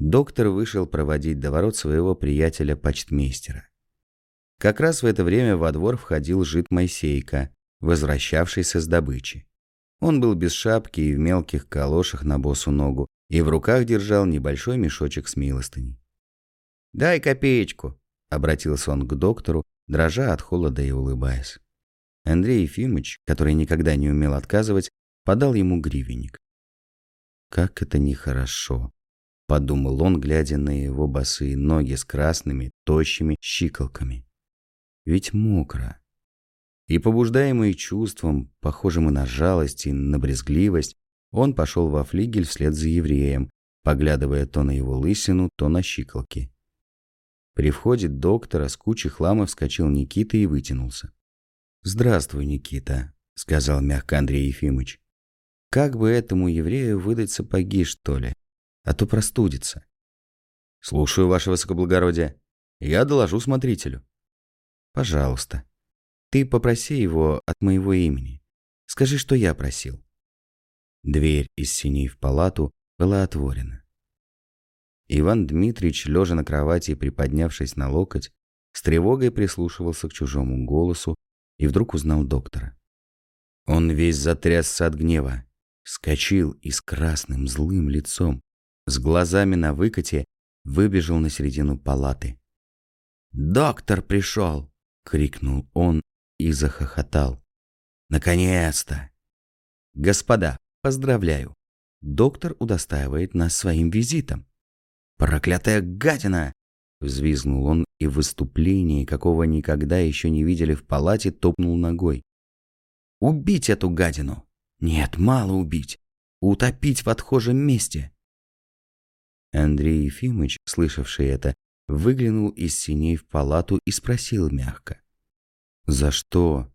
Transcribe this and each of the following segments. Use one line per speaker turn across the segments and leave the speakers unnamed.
Доктор вышел проводить до ворот своего приятеля-почтмейстера. Как раз в это время во двор входил жид Моисейка, возвращавшийся с добычи. Он был без шапки и в мелких калошах на босу ногу, и в руках держал небольшой мешочек с милостыней. «Дай копеечку», — обратился он к доктору, дрожа от холода и улыбаясь. Андрей Ефимович, который никогда не умел отказывать, подал ему гривенник. «Как это нехорошо», — подумал он, глядя на его босые ноги с красными, тощими щиколками. «Ведь мокро». И побуждаемый чувством, похожим и на жалость, и на брезгливость, он пошел во флигель вслед за евреем, поглядывая то на его лысину, то на щиколки. При входе доктора с кучей хлама вскочил Никита и вытянулся. «Здравствуй, Никита», — сказал мягко Андрей Ефимович. «Как бы этому еврею выдать сапоги, что ли? А то простудится». «Слушаю, ваше высокоблагородие. Я доложу смотрителю». «Пожалуйста. Ты попроси его от моего имени. Скажи, что я просил». Дверь из синей в палату была отворена. Иван Дмитриевич, лежа на кровати и приподнявшись на локоть, с тревогой прислушивался к чужому голосу и вдруг узнал доктора. Он весь затрясся от гнева, скочил и с красным злым лицом, с глазами на выкате, выбежал на середину палаты. «Доктор пришел!» — крикнул он и захохотал. «Наконец-то!» «Господа, поздравляю! Доктор удостаивает нас своим визитом. «Проклятая гадина!» Взвизгнул он и в выступлении, какого никогда еще не видели в палате, топнул ногой. «Убить эту гадину! Нет, мало убить! Утопить в отхожем месте!» Андрей Ефимович, слышавший это, выглянул из синей в палату и спросил мягко. «За что?»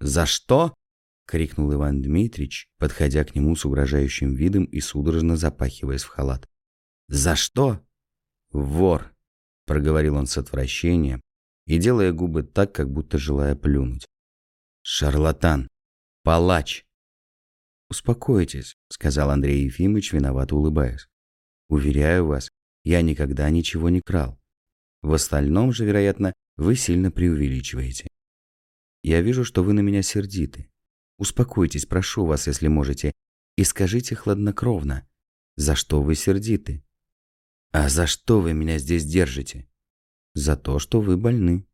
«За что?» — крикнул Иван Дмитрич, подходя к нему с угрожающим видом и судорожно запахиваясь в халат. «За что?» «Вор», — проговорил он с отвращением и делая губы так, как будто желая плюнуть. «Шарлатан! Палач!» «Успокойтесь», — сказал Андрей Ефимович, виновато улыбаясь. «Уверяю вас, я никогда ничего не крал. В остальном же, вероятно, вы сильно преувеличиваете. Я вижу, что вы на меня сердиты. Успокойтесь, прошу вас, если можете, и скажите хладнокровно, за что вы сердиты?» «А за что вы меня здесь держите?» «За то, что вы больны».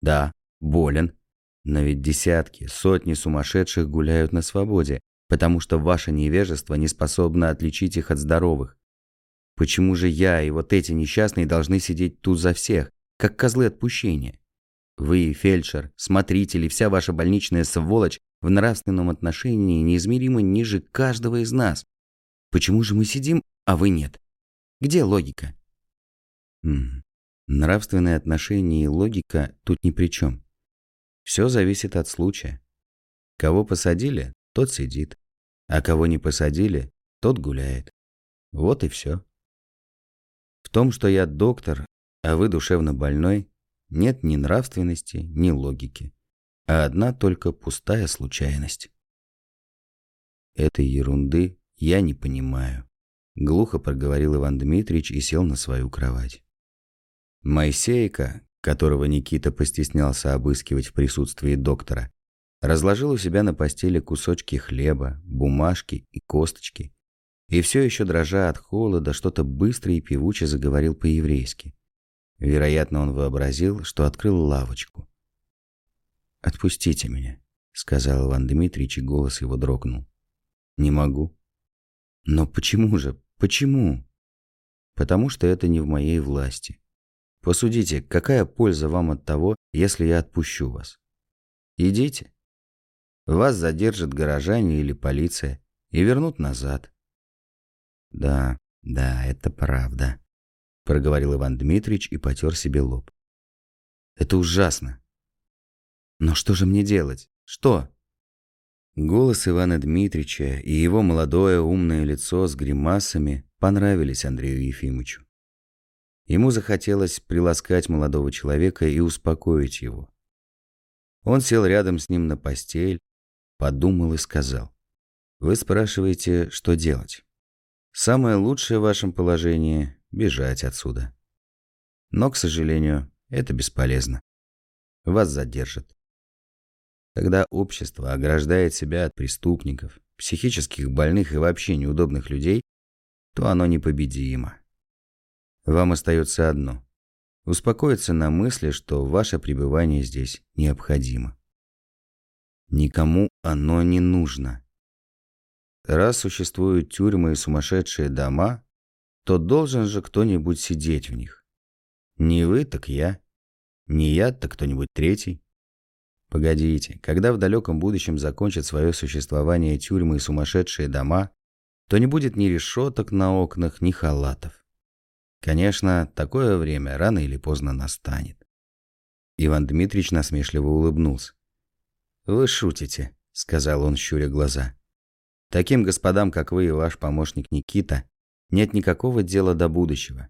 «Да, болен. Но ведь десятки, сотни сумасшедших гуляют на свободе, потому что ваше невежество не способно отличить их от здоровых. Почему же я и вот эти несчастные должны сидеть тут за всех, как козлы отпущения? Вы, фельдшер, смотритель и вся ваша больничная сволочь в нравственном отношении неизмеримо ниже каждого из нас. Почему же мы сидим, а вы нет? Где логика? М Нравственные отношения и логика тут ни при чем. Все зависит от случая. Кого посадили, тот сидит. А кого не посадили, тот гуляет. Вот и все. Том, что я доктор, а вы душевно больной, нет ни нравственности, ни логики, а одна только пустая случайность. Этой ерунды я не понимаю. Глухо проговорил Иван Дмитриевич и сел на свою кровать. Моисейка, которого Никита постеснялся обыскивать в присутствии доктора, разложил у себя на постели кусочки хлеба, бумажки и косточки, и все еще дрожа от холода, что-то быстро и певуче заговорил по-еврейски. Вероятно, он вообразил, что открыл лавочку. «Отпустите меня», — сказал Иван Дмитриевич, и голос его дрогнул. «Не могу». «Но почему же? Почему? Потому что это не в моей власти. Посудите, какая польза вам от того, если я отпущу вас? Идите. Вас задержат горожане или полиция и вернут назад. Да, да, это правда, проговорил Иван Дмитриевич и потер себе лоб. Это ужасно. Но что же мне делать? Что? Голос Ивана Дмитрича и его молодое умное лицо с гримасами понравились Андрею Ефимовичу. Ему захотелось приласкать молодого человека и успокоить его. Он сел рядом с ним на постель, подумал и сказал. «Вы спрашиваете, что делать? Самое лучшее в вашем положении – бежать отсюда. Но, к сожалению, это бесполезно. Вас задержат. Когда общество ограждает себя от преступников, психических больных и вообще неудобных людей, то оно непобедимо. Вам остается одно – успокоиться на мысли, что ваше пребывание здесь необходимо. Никому оно не нужно. Раз существуют тюрьмы и сумасшедшие дома, то должен же кто-нибудь сидеть в них. Не вы, так я. Не я, так кто-нибудь третий. Погодите, когда в далеком будущем закончат свое существование тюрьмы и сумасшедшие дома, то не будет ни решеток на окнах, ни халатов. Конечно, такое время рано или поздно настанет. Иван Дмитриевич насмешливо улыбнулся. «Вы шутите», — сказал он, щуря глаза. «Таким господам, как вы и ваш помощник Никита, нет никакого дела до будущего.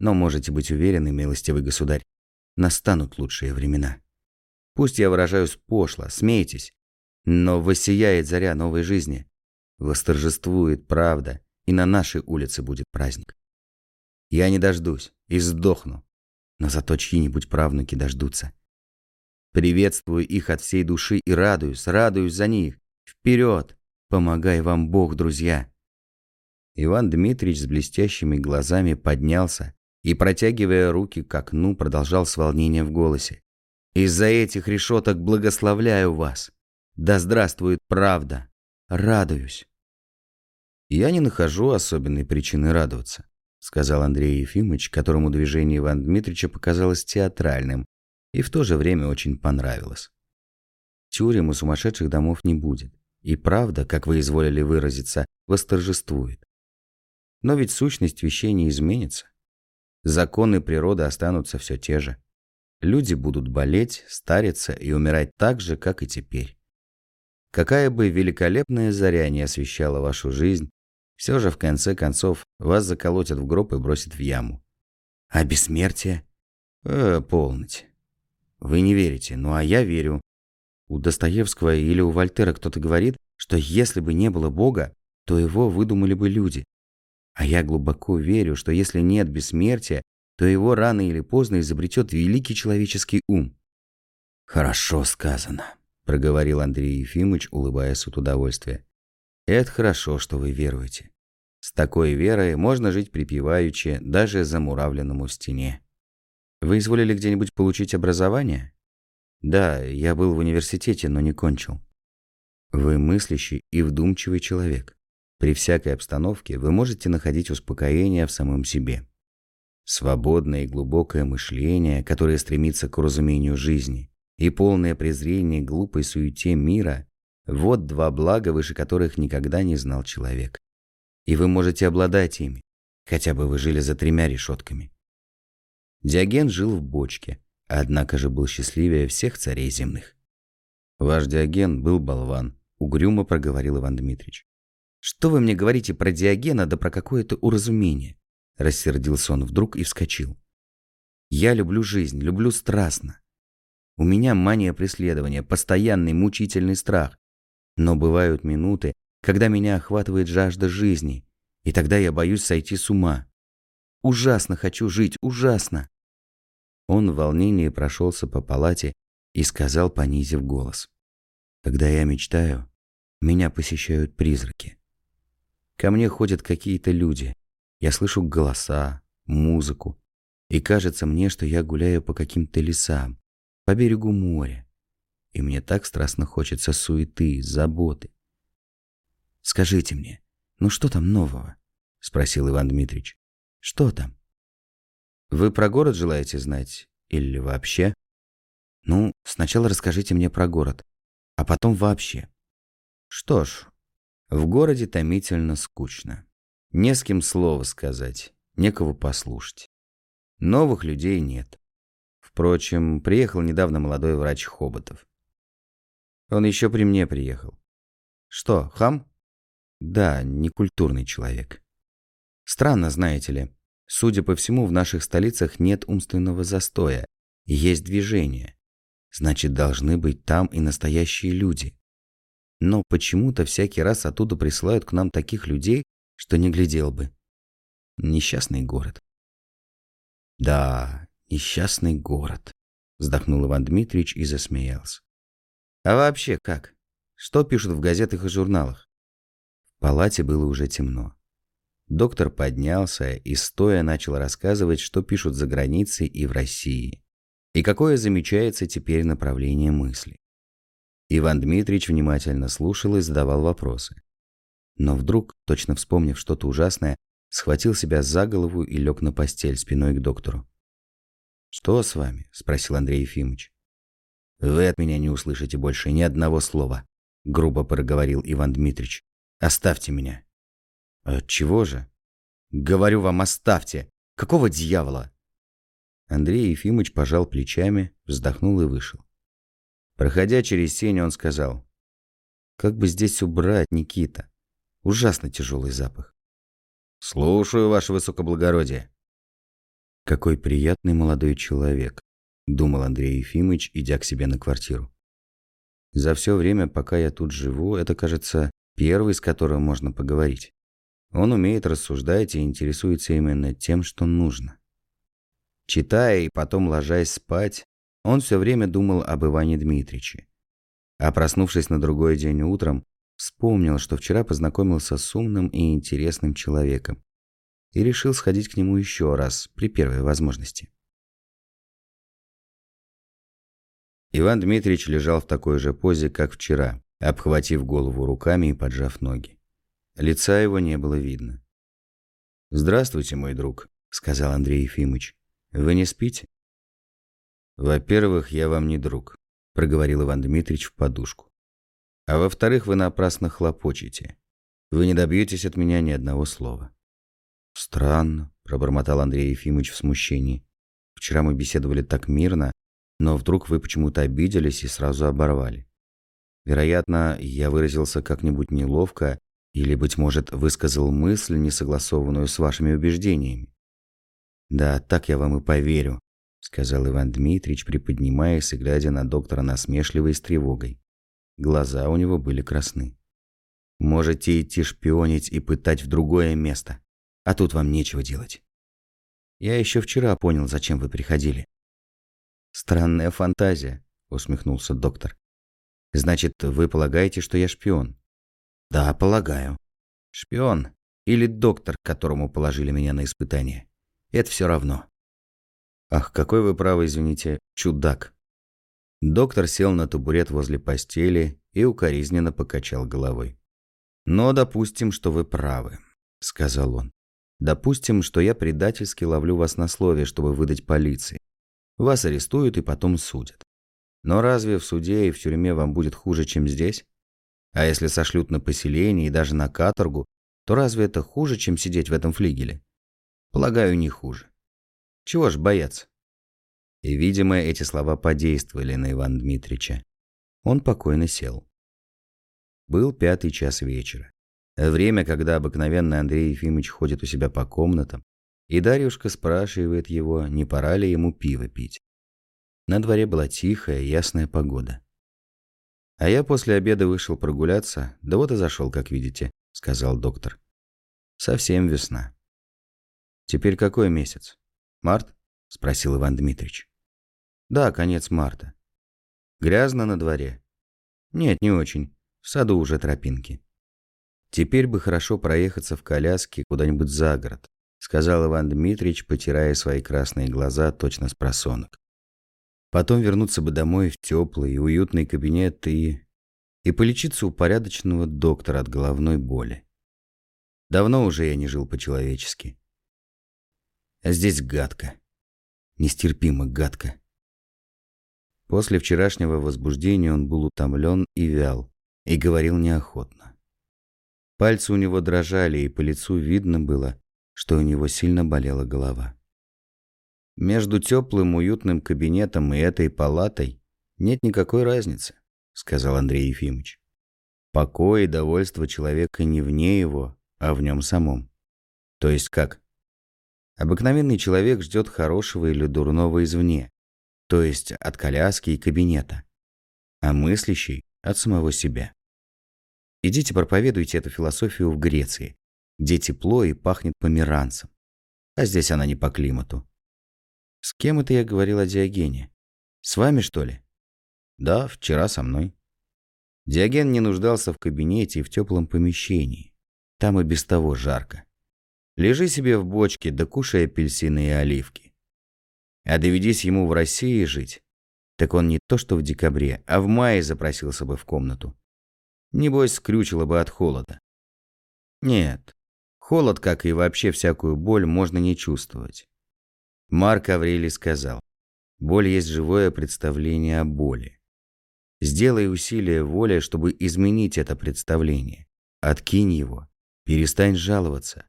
Но можете быть уверены, милостивый государь, настанут лучшие времена. Пусть я выражаюсь пошло, смейтесь, но воссияет заря новой жизни. Восторжествует правда, и на нашей улице будет праздник. Я не дождусь и сдохну, но зато чьи-нибудь правнуки дождутся. Приветствую их от всей души и радуюсь, радуюсь за них. Вперед! Помогай вам Бог, друзья!» Иван Дмитриевич с блестящими глазами поднялся и, протягивая руки к окну, продолжал с волнением в голосе. «Из-за этих решеток благословляю вас! Да здравствует правда! Радуюсь!» «Я не нахожу особенной причины радоваться», сказал Андрей Ефимович, которому движение Ивана Дмитриевича показалось театральным и в то же время очень понравилось. Тюрем и сумасшедших домов не будет, и правда, как вы изволили выразиться, восторжествует. Но ведь сущность вещей не изменится. Законы природы останутся все те же. Люди будут болеть, стариться и умирать так же, как и теперь. Какая бы великолепная заря не освещала вашу жизнь, все же в конце концов вас заколотят в гроб и бросят в яму. А бессмертие? Э, полноте. Вы не верите, ну а я верю. У Достоевского или у Вольтера кто-то говорит, что если бы не было Бога, то его выдумали бы люди. А я глубоко верю, что если нет бессмертия, то его рано или поздно изобретет великий человеческий ум. «Хорошо сказано», — проговорил Андрей Ефимович, улыбаясь от удовольствия. «Это хорошо, что вы веруете. С такой верой можно жить припеваючи даже замуравленному в стене. Вы изволили где-нибудь получить образование? Да, я был в университете, но не кончил. Вы мыслящий и вдумчивый человек. При всякой обстановке вы можете находить успокоение в самом себе. Свободное и глубокое мышление, которое стремится к разумению жизни, и полное презрение глупой суете мира – вот два блага, выше которых никогда не знал человек. И вы можете обладать ими, хотя бы вы жили за тремя решетками. Диоген жил в бочке, однако же был счастливее всех царей земных. Ваш Диоген был болван, угрюмо проговорил Иван Дмитриевич. «Что вы мне говорите про Диогена да про какое-то уразумение?» Рассердился он вдруг и вскочил. «Я люблю жизнь, люблю страстно. У меня мания преследования, постоянный мучительный страх. Но бывают минуты, когда меня охватывает жажда жизни, и тогда я боюсь сойти с ума. Ужасно хочу жить, ужасно!» Он в волнении прошелся по палате и сказал, понизив голос. «Когда я мечтаю, меня посещают призраки. Ко мне ходят какие-то люди. Я слышу голоса, музыку. И кажется мне, что я гуляю по каким-то лесам, по берегу моря. И мне так страстно хочется суеты, заботы. «Скажите мне, ну что там нового?» — спросил Иван Дмитриевич. «Что там?» «Вы про город желаете знать? Или вообще?» «Ну, сначала расскажите мне про город, а потом вообще». «Что ж, в городе томительно скучно. Не с кем слова сказать, некого послушать. Новых людей нет. Впрочем, приехал недавно молодой врач Хоботов. Он еще при мне приехал. Что, хам? Да, некультурный человек. Странно, знаете ли. Судя по всему, в наших столицах нет умственного застоя. Есть движение. Значит, должны быть там и настоящие люди. Но почему-то всякий раз оттуда присылают к нам таких людей, что не глядел бы. Несчастный город. Да, несчастный город, вздохнул Иван Дмитриевич и засмеялся. А вообще как? Что пишут в газетах и журналах? В палате было уже темно. Доктор поднялся и стоя начал рассказывать, что пишут за границей и в России, и какое замечается теперь направление мысли. Иван Дмитриевич внимательно слушал и задавал вопросы. Но вдруг, точно вспомнив что-то ужасное, схватил себя за голову и лег на постель спиной к доктору. «Что с вами?» – спросил Андрей Ефимович. «Вы от меня не услышите больше ни одного слова», – грубо проговорил Иван Дмитриевич. «Оставьте меня». «От чего же?» «Говорю вам, оставьте! Какого дьявола?» Андрей Ефимович пожал плечами, вздохнул и вышел. Проходя через сень, он сказал, «Как бы здесь убрать, Никита? Ужасно тяжелый запах». «Слушаю, ваше высокоблагородие». «Какой приятный молодой человек», — думал Андрей Ефимович, идя к себе на квартиру. «За все время, пока я тут живу, это, кажется, первый, с которым можно поговорить. Он умеет рассуждать и интересуется именно тем, что нужно». Читая и потом ложась спать, он все время думал об Иване Дмитриче. А проснувшись на другой день утром, вспомнил, что вчера познакомился с умным и интересным человеком и решил сходить к нему еще раз при первой возможности. Иван Дмитриевич лежал в такой же позе, как вчера, обхватив голову руками и поджав ноги. Лица его не было видно. «Здравствуйте, мой друг», — сказал Андрей Ефимович. «Вы не спите?» «Во-первых, я вам не друг», — проговорил Иван Дмитриевич в подушку. «А во-вторых, вы напрасно хлопочете. Вы не добьетесь от меня ни одного слова». «Странно», — пробормотал Андрей Ефимович в смущении. «Вчера мы беседовали так мирно, но вдруг вы почему-то обиделись и сразу оборвали. Вероятно, я выразился как-нибудь неловко или, быть может, высказал мысль, не согласованную с вашими убеждениями. Да, так я вам и поверю, — сказал Иван Дмитриевич, приподнимаясь и глядя на доктора насмешливо и с тревогой. Глаза у него были красны. «Можете идти шпионить и пытать в другое место, а тут вам нечего делать. Я еще вчера понял, зачем вы приходили». «Странная фантазия», — усмехнулся доктор. «Значит, вы полагаете, что я шпион?» «Да, полагаю. Шпион или доктор, которому положили меня на испытание. Это все равно». Ах, какой вы правы, извините, чудак. Доктор сел на табурет возле постели и укоризненно покачал головой. «Но допустим, что вы правы», — сказал он. «Допустим, что я предательски ловлю вас на слове, чтобы выдать полиции. Вас арестуют и потом судят. Но разве в суде и в тюрьме вам будет хуже, чем здесь? А если сошлют на поселение и даже на каторгу, то разве это хуже, чем сидеть в этом флигеле? Полагаю, не хуже. Чего ж бояться? И, видимо, эти слова подействовали на Ивана Дмитрича. Он покойно сел. Был пятый час вечера. Время, когда обыкновенно Андрей Ефимович ходит у себя по комнатам, и Дарьюшка спрашивает его, не пора ли ему пиво пить. На дворе была тихая, ясная погода. «А я после обеда вышел прогуляться, да вот и зашел, как видите», — сказал доктор. «Совсем весна». «Теперь какой месяц?» «Март?» – спросил Иван Дмитрич. «Да, конец марта. Грязно на дворе?» «Нет, не очень. В саду уже тропинки». «Теперь бы хорошо проехаться в коляске куда-нибудь за город», – сказал Иван Дмитрич, потирая свои красные глаза точно с просонок. «Потом вернуться бы домой в теплый и уютный кабинет и... и полечиться у порядочного доктора от головной боли. Давно уже я не жил по-человечески. А здесь гадко. Нестерпимо гадко. После вчерашнего возбуждения он был утомлен и вял, и говорил неохотно. Пальцы у него дрожали, и по лицу видно было, что у него сильно болела голова. «Между теплым уютным кабинетом и этой палатой нет никакой разницы», — сказал Андрей Ефимович. «Покой и довольство человека не вне его, а в нем самом. То есть как? Обыкновенный человек ждет хорошего или дурного извне, то есть от коляски и кабинета, а мыслящий – от самого себя. Идите проповедуйте эту философию в Греции, где тепло и пахнет померанцем, А здесь она не по климату. С кем это я говорил о Диогене? С вами, что ли? Да, вчера со мной. Диоген не нуждался в кабинете и в теплом помещении. Там и без того жарко. Лежи себе в бочке, да кушай апельсины и оливки. А доведись ему в России жить, так он не то что в декабре, а в мае запросился бы в комнату. Небось, скрючило бы от холода. Нет, холод, как и вообще всякую боль, можно не чувствовать. Марк Аврелий сказал, боль есть живое представление о боли. Сделай усилие воли, чтобы изменить это представление. Откинь его, перестань жаловаться,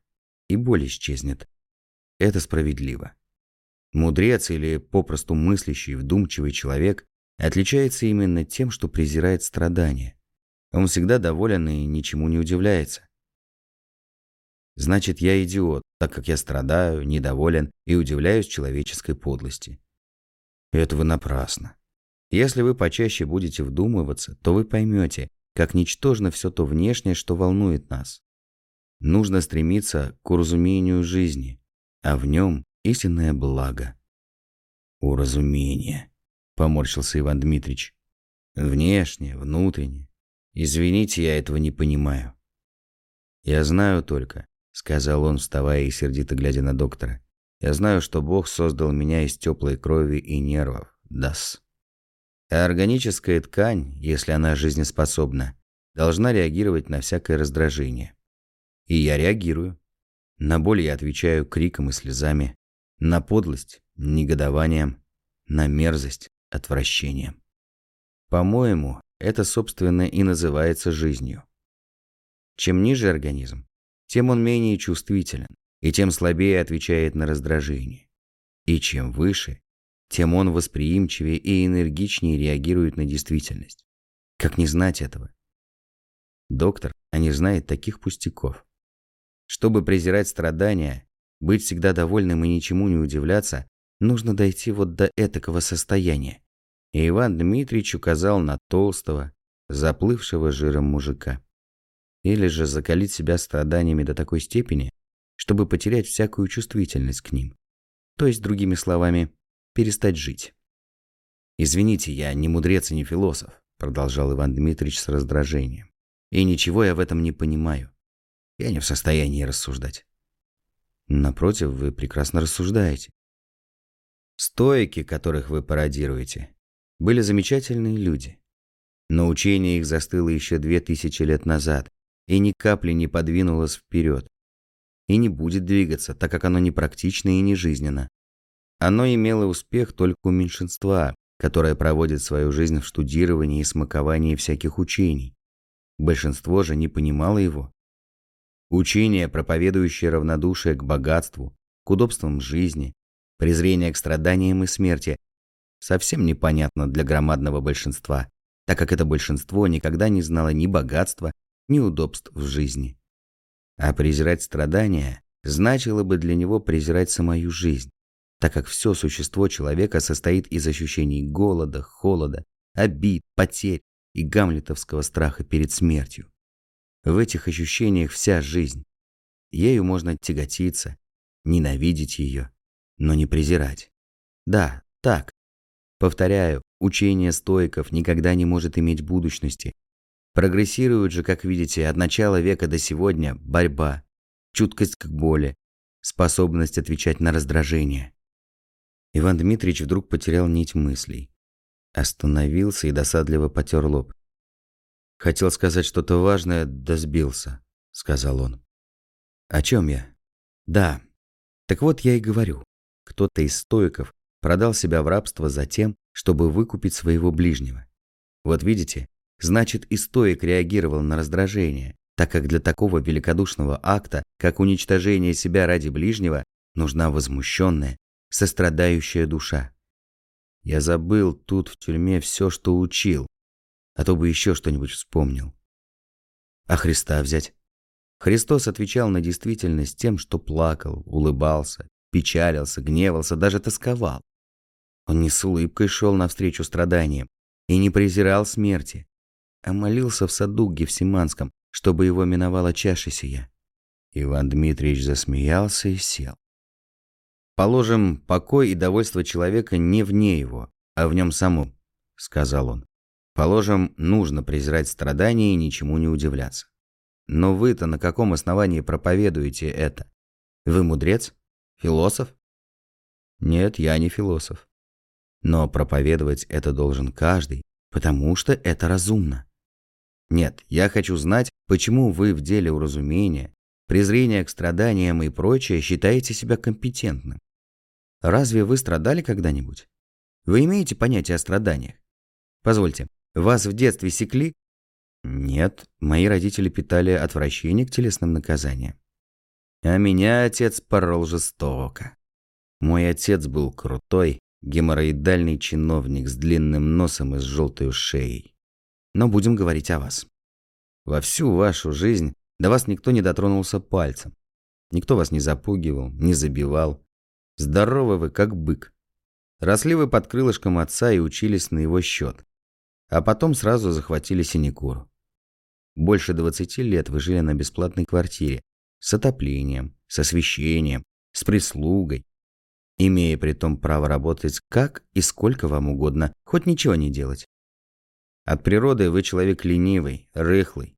и боль исчезнет. Это справедливо. Мудрец или попросту мыслящий, вдумчивый человек отличается именно тем, что презирает страдания. Он всегда доволен и ничему не удивляется. Значит, я идиот, так как я страдаю, недоволен и удивляюсь человеческой подлости. Это вы напрасно. Если вы почаще будете вдумываться, то вы поймете, как ничтожно все то внешнее, что волнует нас. Нужно стремиться к уразумению жизни, а в нем истинное благо. Уразумение, поморщился Иван Дмитрич. Внешне, внутренне. Извините, я этого не понимаю. Я знаю только, сказал он, вставая и сердито глядя на доктора. Я знаю, что Бог создал меня из теплой крови и нервов. Дас. А органическая ткань, если она жизнеспособна, должна реагировать на всякое раздражение. И я реагирую. На боль я отвечаю криком и слезами. На подлость – негодованием. На мерзость – отвращением. По-моему, это, собственно, и называется жизнью. Чем ниже организм, тем он менее чувствителен, и тем слабее отвечает на раздражение. И чем выше, тем он восприимчивее и энергичнее реагирует на действительность. Как не знать этого? Доктор, а не знает таких пустяков. Чтобы презирать страдания, быть всегда довольным и ничему не удивляться, нужно дойти вот до этакого состояния. И Иван Дмитриевич указал на толстого, заплывшего жиром мужика. Или же закалить себя страданиями до такой степени, чтобы потерять всякую чувствительность к ним. То есть, другими словами, перестать жить. «Извините, я не мудрец и не философ», продолжал Иван Дмитриевич с раздражением. «И ничего я в этом не понимаю. Я не в состоянии рассуждать. Напротив, вы прекрасно рассуждаете. Стоики, которых вы пародируете, были замечательные люди. Но учение их застыло еще две тысячи лет назад и ни капли не подвинулось вперед. И не будет двигаться, так как оно непрактично и не жизненно. Оно имело успех только у меньшинства, которое проводит свою жизнь в штудировании и смаковании всяких учений. Большинство же не понимало его Учение, проповедующее равнодушие к богатству, к удобствам жизни, презрение к страданиям и смерти, совсем непонятно для громадного большинства, так как это большинство никогда не знало ни богатства, ни удобств в жизни. А презирать страдания значило бы для него презирать самую жизнь, так как все существо человека состоит из ощущений голода, холода, обид, потерь и гамлетовского страха перед смертью. В этих ощущениях вся жизнь. Ею можно тяготиться, ненавидеть ее, но не презирать. Да, так. Повторяю, учение стоиков никогда не может иметь будущности. Прогрессирует же, как видите, от начала века до сегодня борьба, чуткость к боли, способность отвечать на раздражение. Иван Дмитриевич вдруг потерял нить мыслей. Остановился и досадливо потер лоб. Хотел сказать что-то важное, да сбился, сказал он. О чем я? Да. Так вот я и говорю. Кто-то из стоиков продал себя в рабство за тем, чтобы выкупить своего ближнего. Вот видите, значит и стоик реагировал на раздражение, так как для такого великодушного акта, как уничтожение себя ради ближнего, нужна возмущенная, сострадающая душа. Я забыл тут в тюрьме все, что учил, а то бы еще что-нибудь вспомнил. А Христа взять? Христос отвечал на действительность тем, что плакал, улыбался, печалился, гневался, даже тосковал. Он не с улыбкой шел навстречу страданиям и не презирал смерти, а молился в саду Гефсиманском, чтобы его миновала чаша сия. Иван Дмитриевич засмеялся и сел. Положим, покой и довольство человека не вне его, а в нем самом, сказал он. Положим, нужно презирать страдания и ничему не удивляться. Но вы-то на каком основании проповедуете это? Вы мудрец? Философ? Нет, я не философ. Но проповедовать это должен каждый, потому что это разумно. Нет, я хочу знать, почему вы в деле уразумения, презрения к страданиям и прочее считаете себя компетентным. Разве вы страдали когда-нибудь? Вы имеете понятие о страданиях? Позвольте, вас в детстве секли? Нет, мои родители питали отвращение к телесным наказаниям. А меня отец порол жестоко. Мой отец был крутой, геморроидальный чиновник с длинным носом и с желтой шеей. Но будем говорить о вас. Во всю вашу жизнь до вас никто не дотронулся пальцем. Никто вас не запугивал, не забивал. Здоровы вы, как бык. Росли вы под крылышком отца и учились на его счет. А потом сразу захватили синекуру. Больше 20 лет вы жили на бесплатной квартире. С отоплением, с освещением, с прислугой, имея при том право работать как и сколько вам угодно, хоть ничего не делать. От природы вы человек ленивый, рыхлый,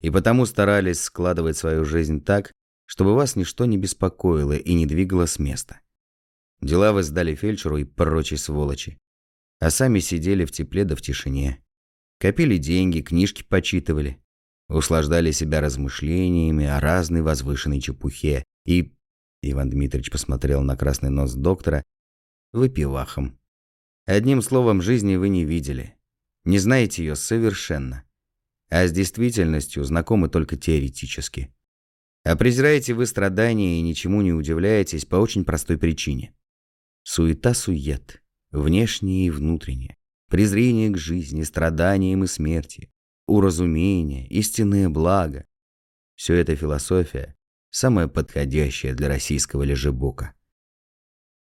и потому старались складывать свою жизнь так, чтобы вас ничто не беспокоило и не двигало с места. Дела вы сдали фельдшеру и прочей сволочи, а сами сидели в тепле да в тишине. Копили деньги, книжки почитывали, услаждали себя размышлениями о разной возвышенной чепухе и Иван Дмитриевич посмотрел на красный нос доктора. Выпивахом. Одним словом, жизни вы не видели. Не знаете ее совершенно. А с действительностью знакомы только теоретически. А презираете вы страдания и ничему не удивляетесь по очень простой причине. Суета-сует, внешнее и внутреннее, презрение к жизни, страданиям и смерти, уразумение, истинное благо. Все это философия, самое подходящее для российского лежебока.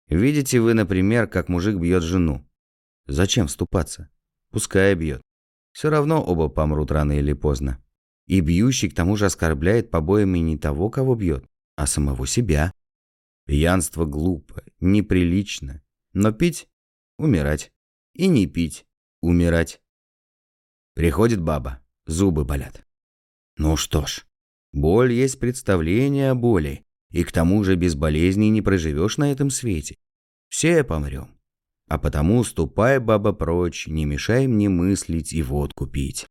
Видите вы, например, как мужик бьет жену. Зачем вступаться? Пускай бьет. Все равно оба помрут рано или поздно. И бьющий к тому же оскорбляет побоями не того, кого бьет, а самого себя. Пьянство глупо, неприлично. Но пить – умирать. И не пить – умирать. Приходит баба, зубы болят. Ну что ж, Боль есть представление о боли, и к тому же без болезней не проживешь на этом свете. Все помрем. А потому ступай, баба, прочь, не мешай мне мыслить и водку пить.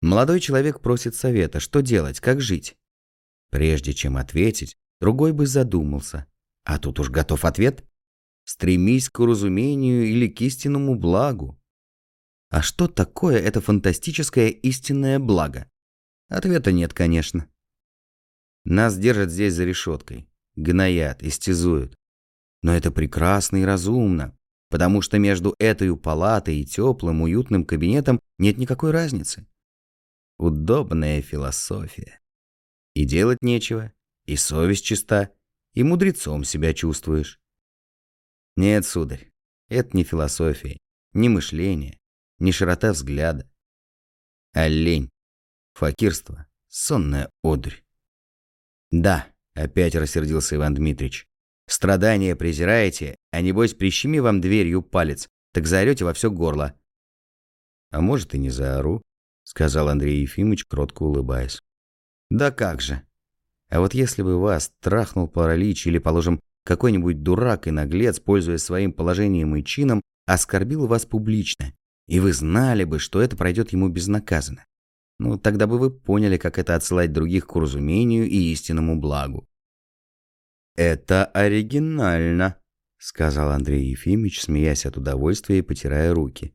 Молодой человек просит совета, что делать, как жить. Прежде чем ответить, другой бы задумался. А тут уж готов ответ. Стремись к уразумению или к истинному благу. А что такое это фантастическое истинное благо? Ответа нет, конечно. Нас держат здесь за решеткой. Гноят, истязуют. Но это прекрасно и разумно, потому что между этой палатой и теплым, уютным кабинетом нет никакой разницы. Удобная философия. И делать нечего, и совесть чиста, и мудрецом себя чувствуешь. Нет, сударь, это не философия, не мышление, не широта взгляда, а лень. Факирство. Сонная одрь. Да, опять рассердился Иван Дмитрич. Страдания презираете, а небось прищеми вам дверью палец, так заорете во все горло. А может и не заору, сказал Андрей Ефимович, кротко улыбаясь. Да как же. А вот если бы вас трахнул паралич или, положим, какой-нибудь дурак и наглец, пользуясь своим положением и чином, оскорбил вас публично, и вы знали бы, что это пройдет ему безнаказанно. Ну, тогда бы вы поняли, как это отсылать других к уразумению и истинному благу. «Это оригинально», — сказал Андрей Ефимович, смеясь от удовольствия и потирая руки.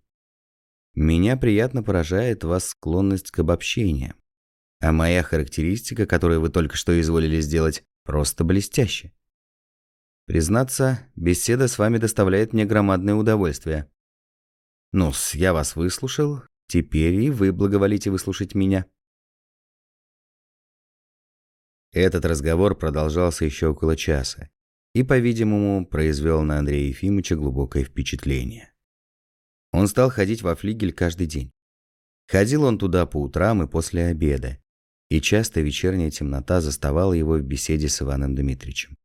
«Меня приятно поражает вас склонность к обобщениям. А моя характеристика, которую вы только что изволили сделать, просто блестяще. Признаться, беседа с вами доставляет мне громадное удовольствие. ну я вас выслушал, Теперь и вы благоволите выслушать меня. Этот разговор продолжался еще около часа и, по-видимому, произвел на Андрея Ефимовича глубокое впечатление. Он стал ходить во флигель каждый день. Ходил он туда по утрам и после обеда, и часто вечерняя темнота заставала его в беседе с Иваном Дмитриевичем.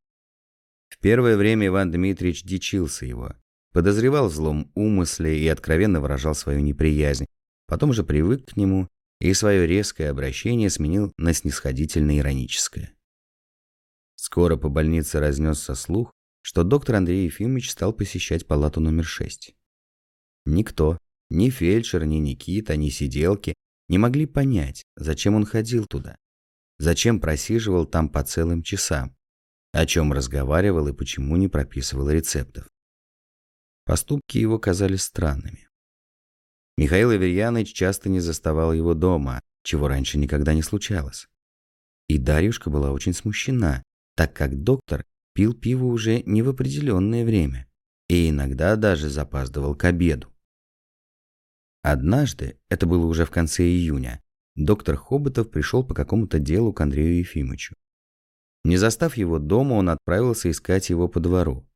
В первое время Иван Дмитриевич дичился его, подозревал в злом умысле и откровенно выражал свою неприязнь, потом же привык к нему и свое резкое обращение сменил на снисходительно-ироническое. Скоро по больнице разнесся слух, что доктор Андрей Ефимович стал посещать палату номер 6. Никто, ни фельдшер, ни Никита, ни сиделки не могли понять, зачем он ходил туда, зачем просиживал там по целым часам, о чем разговаривал и почему не прописывал рецептов. Поступки его казались странными. Михаил Аверьяныч часто не заставал его дома, чего раньше никогда не случалось. И Дарьюшка была очень смущена, так как доктор пил пиво уже не в определенное время и иногда даже запаздывал к обеду. Однажды, это было уже в конце июня, доктор Хоботов пришел по какому-то делу к Андрею Ефимовичу. Не застав его дома, он отправился искать его по двору.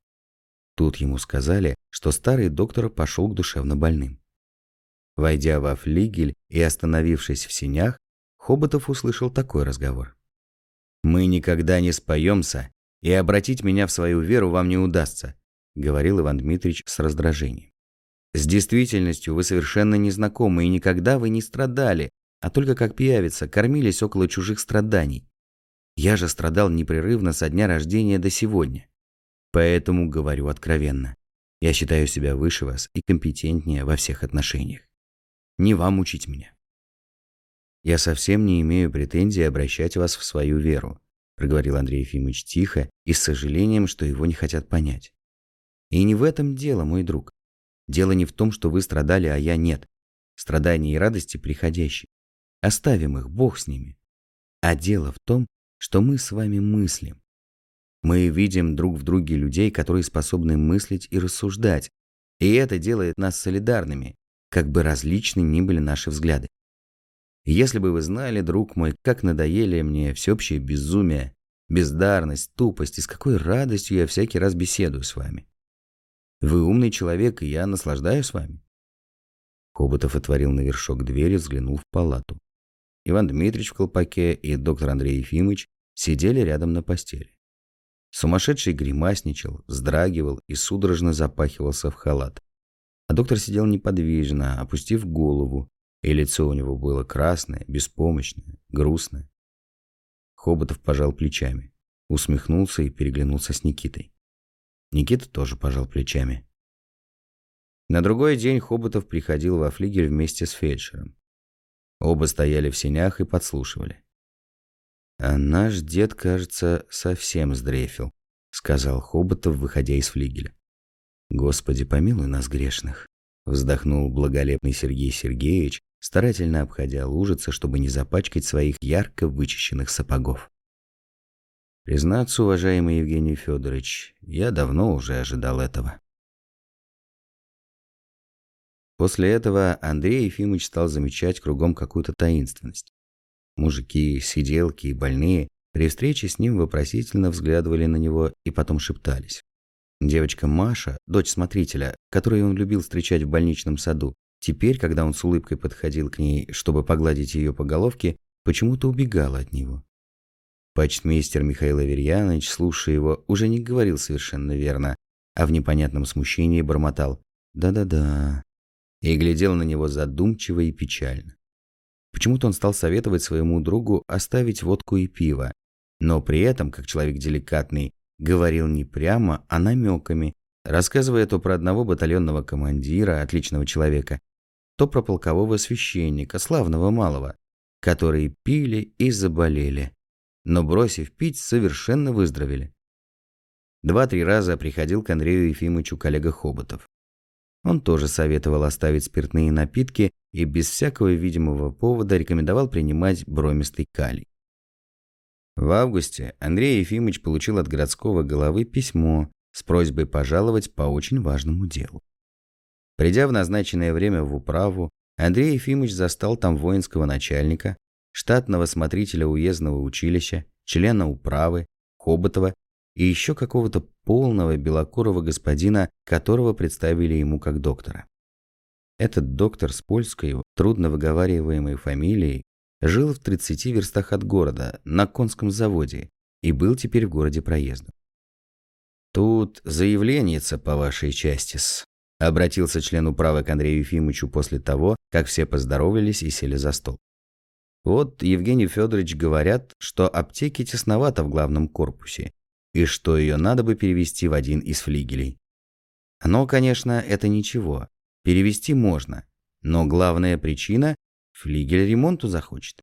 Тут ему сказали, что старый доктор пошел к душевнобольным. Войдя во флигель и остановившись в синях, Хоботов услышал такой разговор. «Мы никогда не споемся, и обратить меня в свою веру вам не удастся», говорил Иван Дмитриевич с раздражением. С действительностью вы совершенно не знакомы, и никогда вы не страдали, а только как пьявица кормились около чужих страданий. Я же страдал непрерывно со дня рождения до сегодня. Поэтому говорю откровенно. Я считаю себя выше вас и компетентнее во всех отношениях. Не вам учить меня. Я совсем не имею претензий обращать вас в свою веру, проговорил Андрей Ефимович тихо и с сожалением, что его не хотят понять. И не в этом дело, мой друг. Дело не в том, что вы страдали, а я нет. Страдания и радости приходящие. Оставим их, Бог с ними. А дело в том, что мы с вами мыслим. Мы видим друг в друге людей, которые способны мыслить и рассуждать, и это делает нас солидарными, как бы различны ни были наши взгляды. Если бы вы знали, друг мой, как надоели мне всеобщее безумие, бездарность, тупость, и с какой радостью я всякий раз беседую с вами. Вы умный человек, и я наслаждаюсь вами. Хоботов отворил на вершок двери, взглянул в палату. Иван Дмитриевич в колпаке и доктор Андрей Ефимович сидели рядом на постели. Сумасшедший гримасничал, вздрагивал и судорожно запахивался в халат. А доктор сидел неподвижно, опустив голову, и лицо у него было красное, беспомощное, грустное. Хоботов пожал плечами, усмехнулся и переглянулся с Никитой. Никита тоже пожал плечами. На другой день Хоботов приходил во флигель вместе с фельдшером. Оба стояли в сенях и подслушивали. «А наш дед, кажется, совсем сдрефил», — сказал Хоботов, выходя из флигеля. «Господи, помилуй нас грешных», — вздохнул благолепный Сергей Сергеевич, старательно обходя лужицы, чтобы не запачкать своих ярко вычищенных сапогов. Признаться, уважаемый Евгений Федорович, я давно уже ожидал этого. После этого Андрей Ефимович стал замечать кругом какую-то таинственность. Мужики, сиделки и больные при встрече с ним вопросительно взглядывали на него и потом шептались. Девочка Маша, дочь смотрителя, которую он любил встречать в больничном саду, теперь, когда он с улыбкой подходил к ней, чтобы погладить ее по головке, почему-то убегала от него. Почтмейстер Михаил Аверьянович, слушая его, уже не говорил совершенно верно, а в непонятном смущении бормотал «да-да-да» и глядел на него задумчиво и печально. Почему-то он стал советовать своему другу оставить водку и пиво, но при этом, как человек деликатный, говорил не прямо, а намеками, рассказывая то про одного батальонного командира, отличного человека, то про полкового священника, славного малого, которые пили и заболели но, бросив пить, совершенно выздоровели. Два-три раза приходил к Андрею Ефимовичу коллега Хоботов. Он тоже советовал оставить спиртные напитки и без всякого видимого повода рекомендовал принимать бромистый калий. В августе Андрей Ефимович получил от городского головы письмо с просьбой пожаловать по очень важному делу. Придя в назначенное время в управу, Андрей Ефимович застал там воинского начальника, штатного смотрителя уездного училища, члена управы, Хоботова и еще какого-то полного белокурого господина, которого представили ему как доктора. Этот доктор с польской, трудно выговариваемой фамилией, жил в 30 верстах от города, на конском заводе, и был теперь в городе проездом. Тут заявленница по вашей части-с. Обратился член управы к Андрею Ефимовичу после того, как все поздоровались и сели за стол. Вот Евгений Федорович говорят, что аптеки тесновато в главном корпусе, и что ее надо бы перевести в один из флигелей. Но, конечно, это ничего. Перевести можно. Но главная причина – флигель ремонту захочет.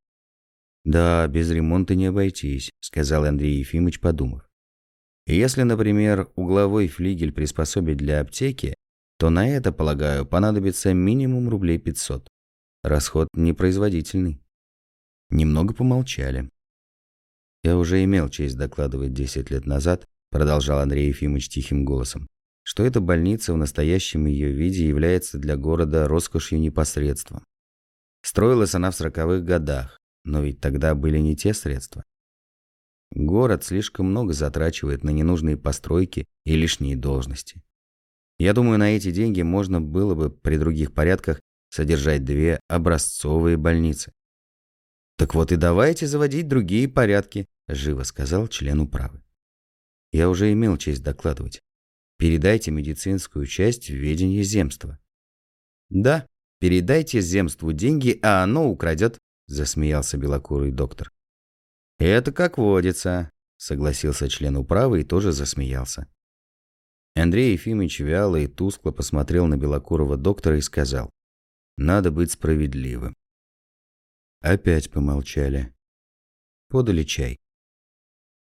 «Да, без ремонта не обойтись», – сказал Андрей Ефимович, подумав. «Если, например, угловой флигель приспособить для аптеки, то на это, полагаю, понадобится минимум рублей 500. Расход непроизводительный. Немного помолчали. Я уже имел честь докладывать 10 лет назад, продолжал Андрей Ефимович тихим голосом, что эта больница в настоящем ее виде является для города роскошью непосредством. Строилась она в сороковых годах, но ведь тогда были не те средства. Город слишком много затрачивает на ненужные постройки и лишние должности. Я думаю, на эти деньги можно было бы при других порядках содержать две образцовые больницы. «Так вот и давайте заводить другие порядки», – живо сказал член управы. Я уже имел честь докладывать. Передайте медицинскую часть в ведение земства. Да, передайте земству деньги, а оно украдет, засмеялся белокурый доктор. Это как водится, согласился член управы и тоже засмеялся. Андрей Ефимович вяло и тускло посмотрел на белокурого доктора и сказал, «Надо быть справедливым». Опять помолчали. Подали чай.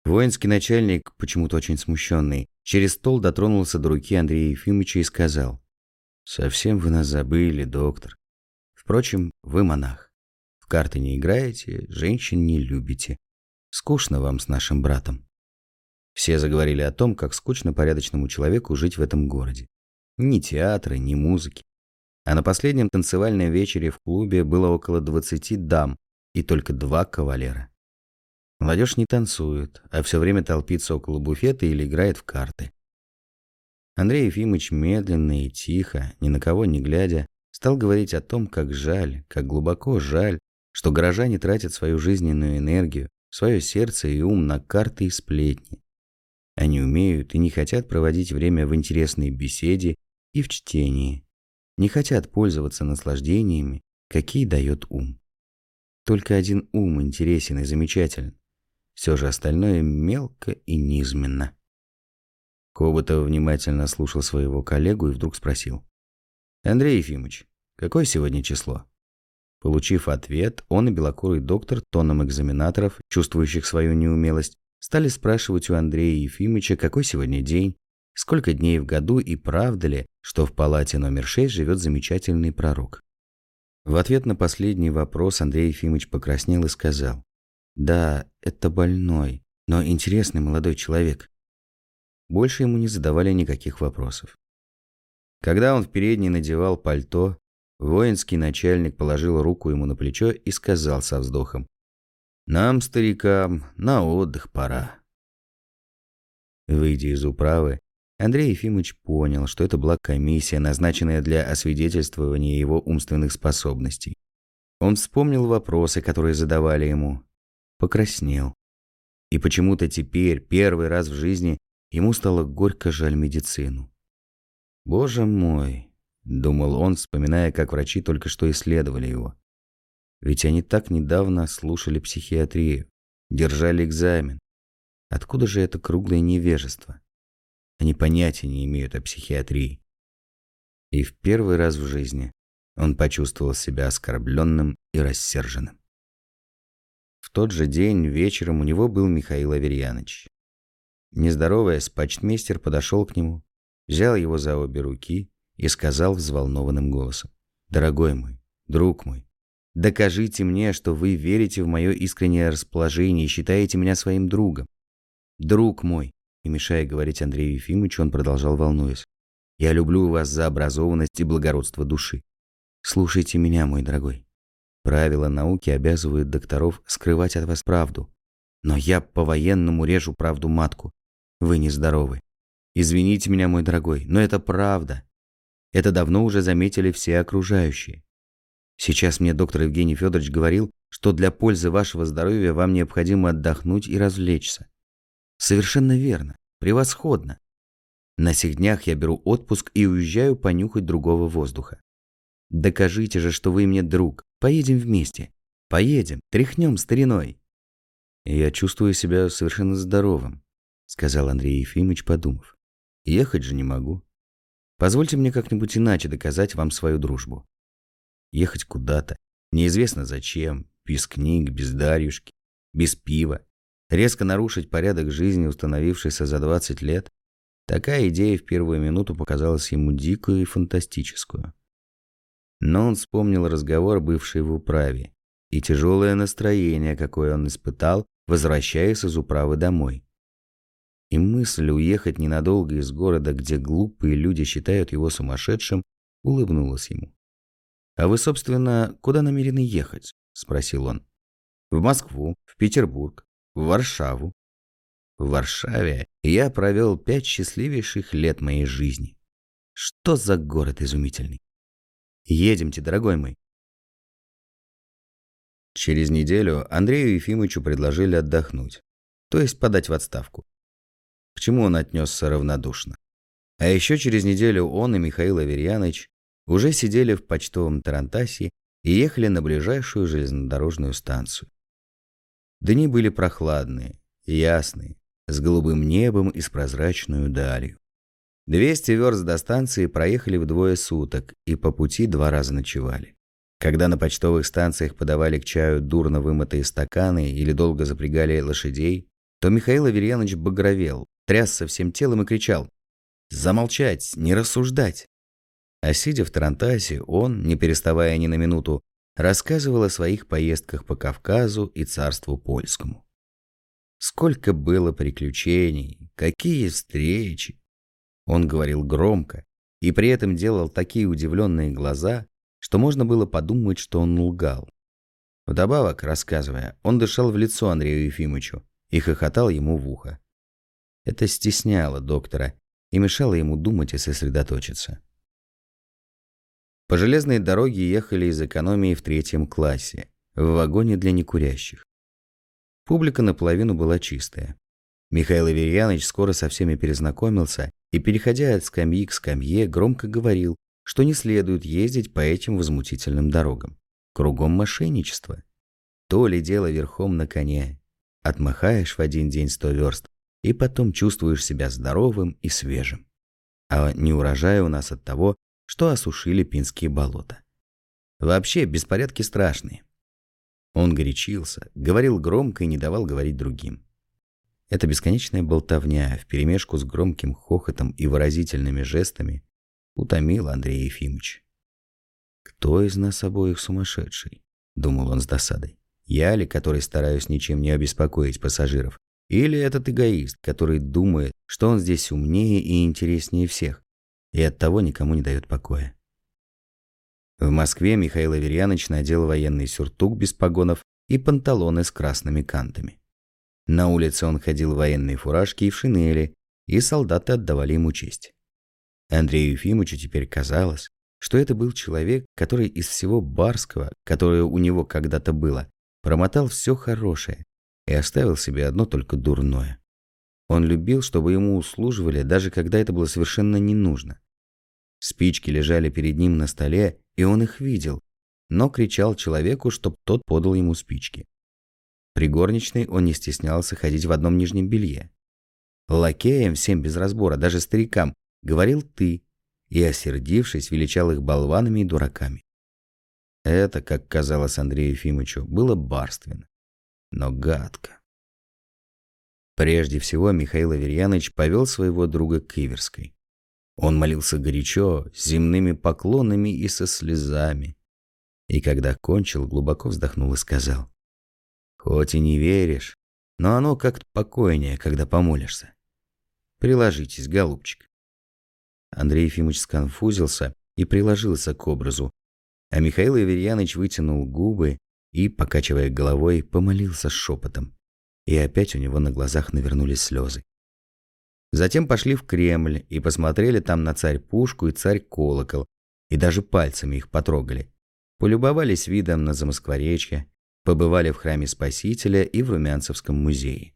Воинский начальник, почему-то очень смущенный, через стол дотронулся до руки Андрея Ефимовича и сказал, «Совсем вы нас забыли, доктор. Впрочем, вы монах. В карты не играете, женщин не любите. Скучно вам с нашим братом». Все заговорили о том, как скучно порядочному человеку жить в этом городе. Ни театра, ни музыки. А на последнем танцевальном вечере в клубе было около 20 дам и только два кавалера. Молодежь не танцует, а все время толпится около буфета или играет в карты. Андрей Ефимович медленно и тихо, ни на кого не глядя, стал говорить о том, как жаль, как глубоко жаль, что горожане тратят свою жизненную энергию, свое сердце и ум на карты и сплетни, они умеют и не хотят проводить время в интересной беседе и в чтении. Не хотят пользоваться наслаждениями, какие дает ум. Только один ум интересен и замечателен. Все же остальное мелко и низменно. Коботов внимательно слушал своего коллегу и вдруг спросил. «Андрей Ефимович, какое сегодня число?» Получив ответ, он и белокурый доктор тоном экзаменаторов, чувствующих свою неумелость, Стали спрашивать у Андрея Ефимовича, какой сегодня день, сколько дней в году и правда ли, что в палате номер 6 живет замечательный пророк. В ответ на последний вопрос Андрей Ефимович покраснел и сказал, «Да, это больной, но интересный молодой человек». Больше ему не задавали никаких вопросов. Когда он в передней надевал пальто, воинский начальник положил руку ему на плечо и сказал со вздохом, нам, старикам, на отдых пора. Выйдя из управы, Андрей Ефимович понял, что это была комиссия, назначенная для освидетельствования его умственных способностей. Он вспомнил вопросы, которые задавали ему, покраснел. И почему-то теперь, первый раз в жизни, ему стало горько жаль медицину. «Боже мой!» — думал он, вспоминая, как врачи только что исследовали его. Ведь они так недавно слушали психиатрию, держали экзамен. Откуда же это круглое невежество? Они понятия не имеют о психиатрии. И в первый раз в жизни он почувствовал себя оскорбленным и рассерженным. В тот же день вечером у него был Михаил Аверьяныч. Нездороваясь, почтмейстер подошел к нему, взял его за обе руки и сказал взволнованным голосом. «Дорогой мой, друг мой, Докажите мне, что вы верите в мое искреннее расположение и считаете меня своим другом. Друг мой, и мешая говорить Андрею Ефимовичу, он продолжал, волнуясь. Я люблю вас за образованность и благородство души. Слушайте меня, мой дорогой. Правила науки обязывают докторов скрывать от вас правду. Но я по-военному режу правду матку. Вы нездоровы. Извините меня, мой дорогой, но это правда. Это давно уже заметили все окружающие. Сейчас мне доктор Евгений Федорович говорил, что для пользы вашего здоровья вам необходимо отдохнуть и развлечься. Совершенно верно. Превосходно. На сих днях я беру отпуск и уезжаю понюхать другого воздуха. Докажите же, что вы мне друг. Поедем вместе. Поедем, тряхнем стариной. Я чувствую себя совершенно здоровым, сказал Андрей Ефимович, подумав. Ехать же не могу. Позвольте мне как-нибудь иначе доказать вам свою дружбу. Ехать куда-то, неизвестно зачем, без книг, без Дарьюшки, без пива, резко нарушить порядок жизни, установившийся за 20 лет, такая идея в первую минуту показалась ему дикую и фантастическую. Но он вспомнил разговор, бывший в управе, и тяжелое настроение, какое он испытал, возвращаясь из управы домой. И мысль уехать ненадолго из города, где глупые люди считают его сумасшедшим, улыбнулась ему. «А вы, собственно, куда намерены ехать?» – спросил он. «В Москву, в Петербург, в Варшаву». В Варшаве я провел пять счастливейших лет моей жизни. Что за город изумительный! Едемте, дорогой мой. Через неделю Андрею Ефимовичу предложили отдохнуть, то есть подать в отставку. К чему он отнесся равнодушно. А еще через неделю он и Михаил Аверьяныч уже сидели в почтовом Тарантасе и ехали на ближайшую железнодорожную станцию. Дни были прохладные, ясные, с голубым небом и с прозрачную далью. Двести верст до станции проехали вдвое суток и по пути два раза ночевали. Когда на почтовых станциях подавали к чаю дурно вымытые стаканы или долго запрягали лошадей, то Михаил Аверьянович багровел, трясся всем телом и кричал «Замолчать! Не рассуждать!» А сидя в Тарантасе, он, не переставая ни на минуту, рассказывал о своих поездках по Кавказу и царству польскому. Сколько было приключений, какие встречи! Он говорил громко и при этом делал такие удивленные глаза, что можно было подумать, что он лгал. Вдобавок, рассказывая, он дышал в лицо Андрею Ефимовичу и хохотал ему в ухо. Это стесняло доктора и мешало ему думать и сосредоточиться. По железной дороге ехали из экономии в третьем классе, в вагоне для некурящих. Публика наполовину была чистая. Михаил Аверьянович скоро со всеми перезнакомился и, переходя от скамьи к скамье, громко говорил, что не следует ездить по этим возмутительным дорогам. Кругом мошенничество. То ли дело верхом на коне. Отмахаешь в один день сто верст, и потом чувствуешь себя здоровым и свежим. А не урожай у нас от того, что осушили пинские болота. Вообще, беспорядки страшные. Он горячился, говорил громко и не давал говорить другим. Эта бесконечная болтовня вперемешку с громким хохотом и выразительными жестами утомил Андрей Ефимович. «Кто из нас обоих сумасшедший?» — думал он с досадой. «Я ли, который стараюсь ничем не обеспокоить пассажиров? Или этот эгоист, который думает, что он здесь умнее и интереснее всех, и оттого никому не дает покоя?» В Москве Михаил Аверьяныч надел военный сюртук без погонов и панталоны с красными кантами. На улице он ходил в военной фуражке и в шинели, и солдаты отдавали ему честь. Андрею Ефимовичу теперь казалось, что это был человек, который из всего барского, которое у него когда-то было, промотал все хорошее и оставил себе одно только дурное. Он любил, чтобы ему услуживали, даже когда это было совершенно не нужно. Спички лежали перед ним на столе, и он их видел, но кричал человеку, чтоб тот подал ему спички. При горничной он не стеснялся ходить в одном нижнем белье. Лакеям всем без разбора, даже старикам, говорил «ты» и, осердившись, величал их болванами и дураками. Это, как казалось Андрею Ефимовичу, было барственно, но гадко. Прежде всего Михаил Аверьянович повел своего друга к Иверской. Он молился горячо, с земными поклонами и со слезами. И когда кончил, глубоко вздохнул и сказал, «Хоть и не веришь, но оно как-то покойнее, когда помолишься. Приложитесь, голубчик». Андрей Ефимович сконфузился и приложился к образу, а Михаил Аверьяныч вытянул губы и, покачивая головой, помолился шепотом. И опять у него на глазах навернулись слезы. Затем пошли в Кремль и посмотрели там на царь-пушку и царь-колокол, и даже пальцами их потрогали. Полюбовались видом на Замоскворечье, побывали в храме Спасителя и в Румянцевском музее.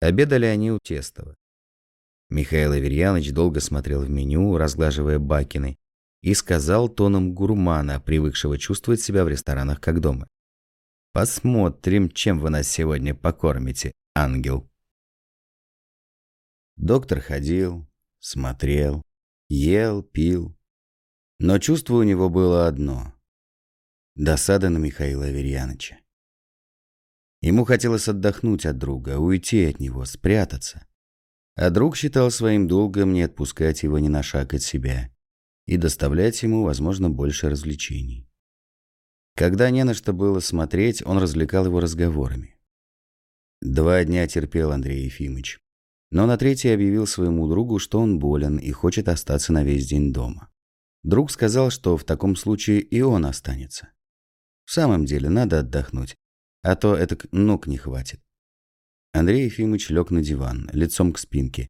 Обедали они у Тестова. Михаил Аверьяныч долго смотрел в меню, разглаживая бакины, и сказал тоном гурмана, привыкшего чувствовать себя в ресторанах как дома. «Посмотрим, чем вы нас сегодня покормите, ангел». Доктор ходил, смотрел, ел, пил. Но чувство у него было одно — досада на Михаила Аверьяновича. Ему хотелось отдохнуть от друга, уйти от него, спрятаться. А друг считал своим долгом не отпускать его ни на шаг от себя и доставлять ему, возможно, больше развлечений. Когда не на что было смотреть, он развлекал его разговорами. Два дня терпел Андрей Ефимович, но на третий объявил своему другу, что он болен и хочет остаться на весь день дома. Друг сказал, что в таком случае и он останется. В самом деле, надо отдохнуть, а то это ног не хватит. Андрей Ефимович лег на диван, лицом к спинке,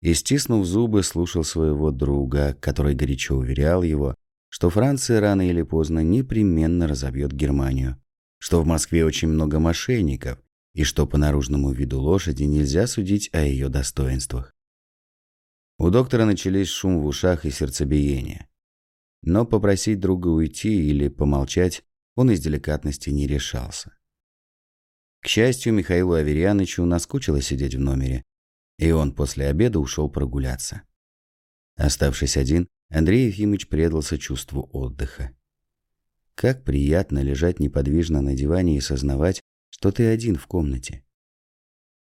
и, стиснув зубы, слушал своего друга, который горячо уверял его, что Франция рано или поздно непременно разобьет Германию, что в Москве очень много мошенников, и что по наружному виду лошади нельзя судить о ее достоинствах. У доктора начались шум в ушах и сердцебиение. Но попросить друга уйти или помолчать он из деликатности не решался. К счастью, Михаилу Аверьяновичу наскучило сидеть в номере, и он после обеда ушел прогуляться. Оставшись один, Андрей Ефимович предался чувству отдыха. Как приятно лежать неподвижно на диване и сознавать, что ты один в комнате.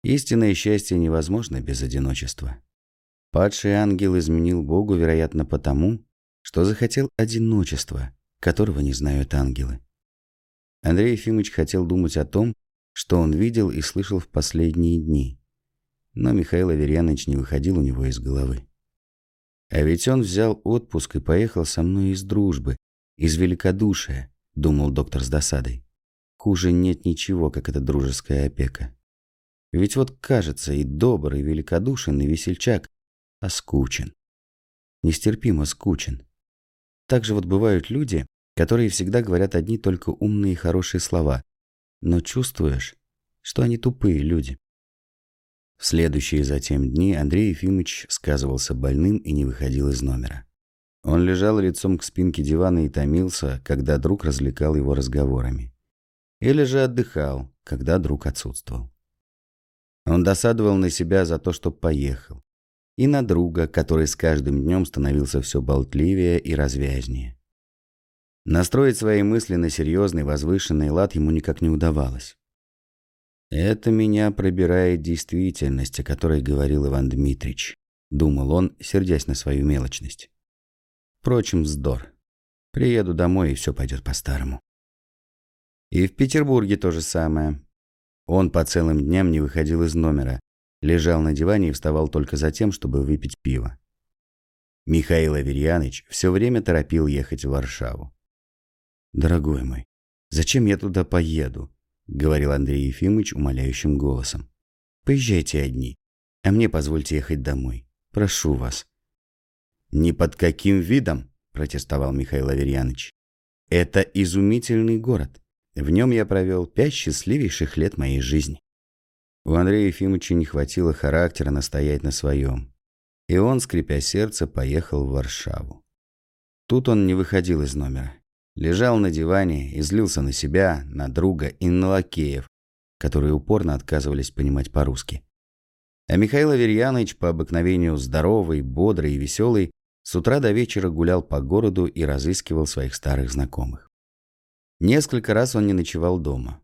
Истинное счастье невозможно без одиночества. Падший ангел изменил Богу, вероятно, потому, что захотел одиночества, которого не знают ангелы. Андрей Ефимович хотел думать о том, что он видел и слышал в последние дни. Но Михаил Аверьянович не выходил у него из головы. А ведь он взял отпуск и поехал со мной из дружбы, из великодушия, думал доктор с досадой. Хуже нет ничего, как эта дружеская опека. Ведь вот кажется и добрый, и великодушен, и весельчак, а скучен. Нестерпимо скучен. Так же вот бывают люди, которые всегда говорят одни только умные и хорошие слова, но чувствуешь, что они тупые люди. В следующие затем дни Андрей Ефимович сказывался больным и не выходил из номера. Он лежал лицом к спинке дивана и томился, когда друг развлекал его разговорами. Или же отдыхал, когда друг отсутствовал. Он досадовал на себя за то, что поехал, и на друга, который с каждым днем становился все болтливее и развязнее. Настроить свои мысли на серьезный, возвышенный лад ему никак не удавалось. «Это меня пробирает действительность, о которой говорил Иван Дмитрич», — думал он, сердясь на свою мелочность. Впрочем, вздор. Приеду домой, и все пойдет по-старому. И в Петербурге то же самое. Он по целым дням не выходил из номера, лежал на диване и вставал только за тем, чтобы выпить пиво. Михаил Аверьяныч все время торопил ехать в Варшаву. «Дорогой мой, зачем я туда поеду?» — говорил Андрей Ефимович умоляющим голосом. «Поезжайте одни, а мне позвольте ехать домой. Прошу вас». «Ни под каким видом!» — протестовал Михаил Аверьяныч. «Это изумительный город. В нем я провел пять счастливейших лет моей жизни». У Андрея Ефимовича не хватило характера настоять на своем. И он, скрипя сердце, поехал в Варшаву. Тут он не выходил из номера. Лежал на диване и злился на себя, на друга и на лакеев, которые упорно отказывались понимать по-русски. А Михаил Аверьяныч, по обыкновению здоровый, бодрый и веселый, с утра до вечера гулял по городу и разыскивал своих старых знакомых. Несколько раз он не ночевал дома.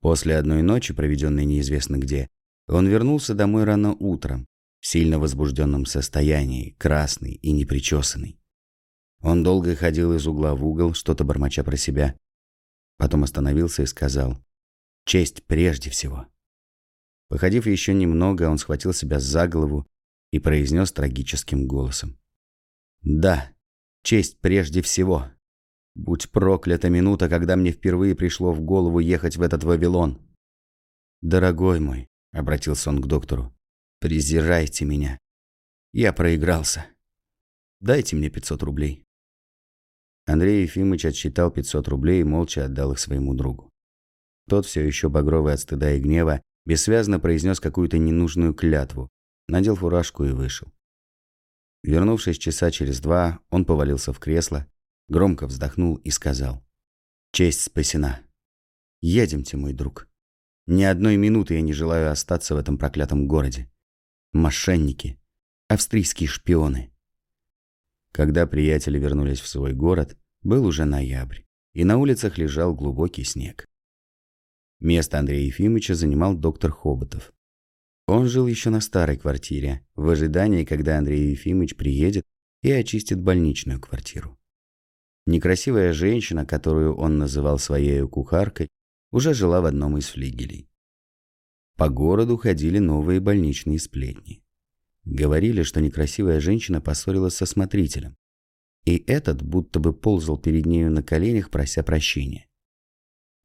После одной ночи, проведенной неизвестно где, он вернулся домой рано утром, в сильно возбужденном состоянии, красный и непричесанный. Он долго ходил из угла в угол, что-то бормоча про себя. Потом остановился и сказал «Честь прежде всего». Походив еще немного, он схватил себя за голову и произнес трагическим голосом. «Да, честь прежде всего. Будь проклята минута, когда мне впервые пришло в голову ехать в этот Вавилон. Дорогой мой, — обратился он к доктору, — презирайте меня. Я проигрался. Дайте мне 500 рублей. Андрей Ефимович отсчитал 500 рублей и молча отдал их своему другу. Тот, все еще багровый от стыда и гнева, бессвязно произнес какую-то ненужную клятву, надел фуражку и вышел. Вернувшись часа через два, он повалился в кресло, громко вздохнул и сказал. «Честь спасена. Едемте, мой друг. Ни одной минуты я не желаю остаться в этом проклятом городе. Мошенники. Австрийские шпионы». Когда приятели вернулись в свой город, был уже ноябрь, и на улицах лежал глубокий снег. Место Андрея Ефимовича занимал доктор Хоботов. Он жил еще на старой квартире, в ожидании, когда Андрей Ефимович приедет и очистит больничную квартиру. Некрасивая женщина, которую он называл своей кухаркой, уже жила в одном из флигелей. По городу ходили новые больничные сплетни. Говорили, что некрасивая женщина поссорилась со смотрителем, и этот будто бы ползал перед нею на коленях, прося прощения.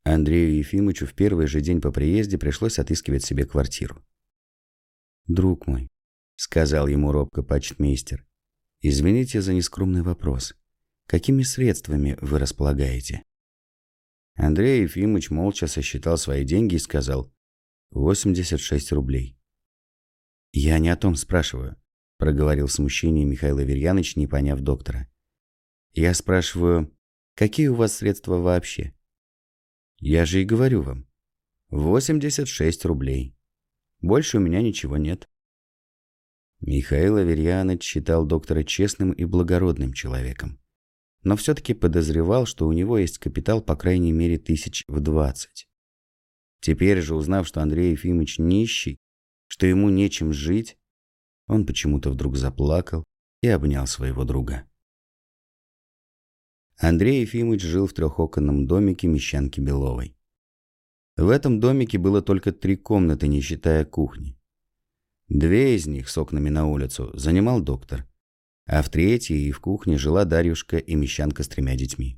Андрею Ефимовичу в первый же день по приезде пришлось отыскивать себе квартиру. «Друг мой», — сказал ему робко почтмейстер, — «извините за нескромный вопрос. Какими средствами вы располагаете?» Андрей Ефимович молча сосчитал свои деньги и сказал «86 рублей». «Я не о том спрашиваю», — проговорил в смущении Михаил Аверьяныч, не поняв доктора. «Я спрашиваю, какие у вас средства вообще?» «Я же и говорю вам. 86 рублей». Больше у меня ничего нет. Михаил Аверьяныч считал доктора честным и благородным человеком. Но все-таки подозревал, что у него есть капитал по крайней мере тысяч в двадцать. Теперь же, узнав, что Андрей Ефимович нищий, что ему нечем жить, он почему-то вдруг заплакал и обнял своего друга. Андрей Ефимович жил в трехоконном домике Мещанки Беловой. В этом домике было только три комнаты, не считая кухни. Две из них с окнами на улицу занимал доктор, а в третьей и в кухне жила Дарьюшка и мещанка с тремя детьми.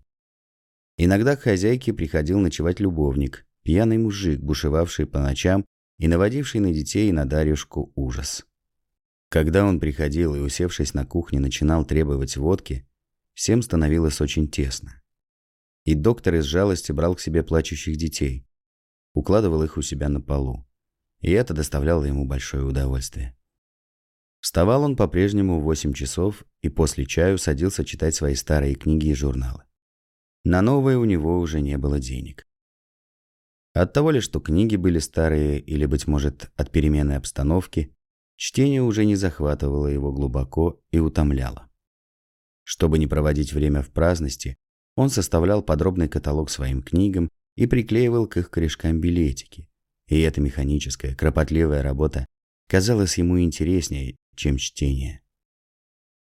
Иногда к хозяйке приходил ночевать любовник, пьяный мужик, бушевавший по ночам и наводивший на детей и на Дарьюшку ужас. Когда он приходил и, усевшись на кухне, начинал требовать водки, всем становилось очень тесно. И доктор из жалости брал к себе плачущих детей, укладывал их у себя на полу. И это доставляло ему большое удовольствие. Вставал он по-прежнему в 8 часов и после чаю садился читать свои старые книги и журналы. На новые у него уже не было денег. От того ли, что книги были старые или, быть может, от перемены обстановки, чтение уже не захватывало его глубоко и утомляло. Чтобы не проводить время в праздности, он составлял подробный каталог своим книгам и приклеивал к их корешкам билетики. И эта механическая, кропотливая работа казалась ему интереснее, чем чтение.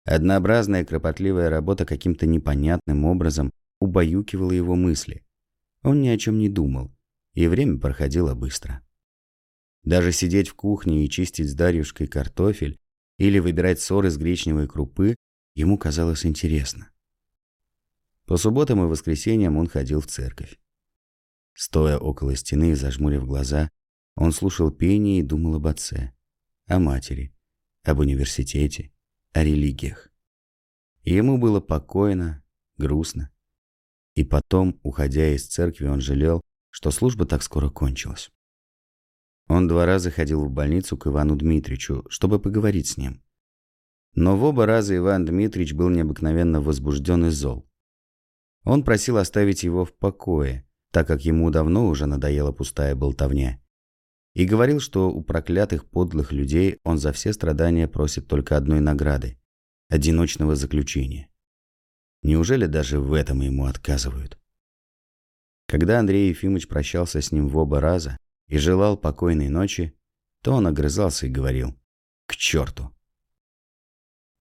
Однообразная кропотливая работа каким-то непонятным образом убаюкивала его мысли. Он ни о чем не думал, и время проходило быстро. Даже сидеть в кухне и чистить с Дарьюшкой картофель или выбирать ссор из гречневой крупы ему казалось интересно. По субботам и воскресеньям он ходил в церковь. Стоя около стены и зажмурив глаза, он слушал пение и думал об отце, о матери, об университете, о религиях. Ему было покойно, грустно. И потом, уходя из церкви, он жалел, что служба так скоро кончилась. Он два раза ходил в больницу к Ивану Дмитричу, чтобы поговорить с ним. Но в оба раза Иван Дмитрич был необыкновенно возбужден и зол. Он просил оставить его в покое, так как ему давно уже надоела пустая болтовня. И говорил, что у проклятых подлых людей он за все страдания просит только одной награды – одиночного заключения. Неужели даже в этом ему отказывают? Когда Андрей Ефимович прощался с ним в оба раза и желал покойной ночи, то он огрызался и говорил «К черту!».